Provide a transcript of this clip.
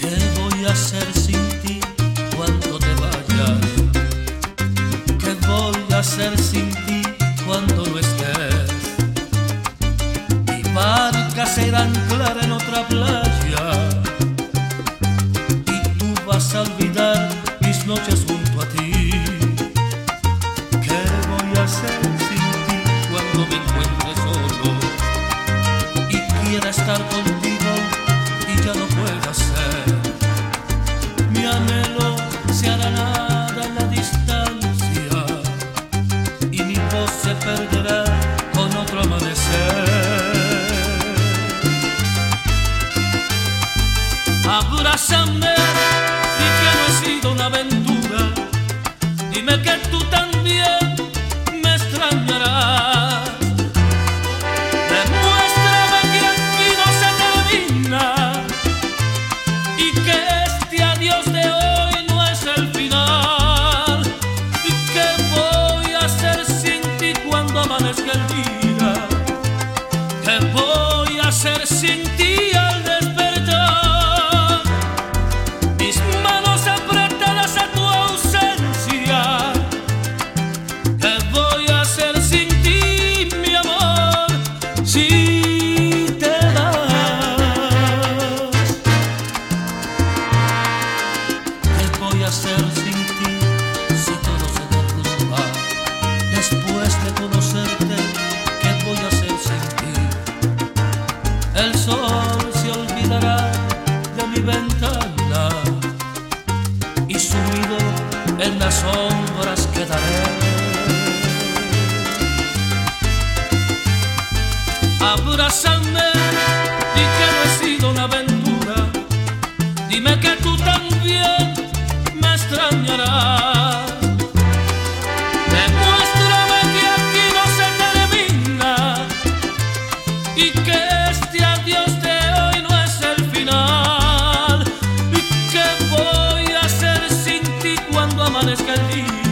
¿Qué voy a hacer sin ti cuando te vayas? ¿Qué voy a hacer sin ti cuando no estés? Mi barca será anclar en otra playa y tú vas a olvidar mis noches abrázame y que no he sido una aventura. Dime que tú también me extrañarás. Demuéstrame que aquí no se termina y que este adiós de hoy no es el final. ¿Y qué voy a hacer sin ti cuando amanezca el día? ventana y sumido en las sombras quedaré. Abrázame. amanezca el día.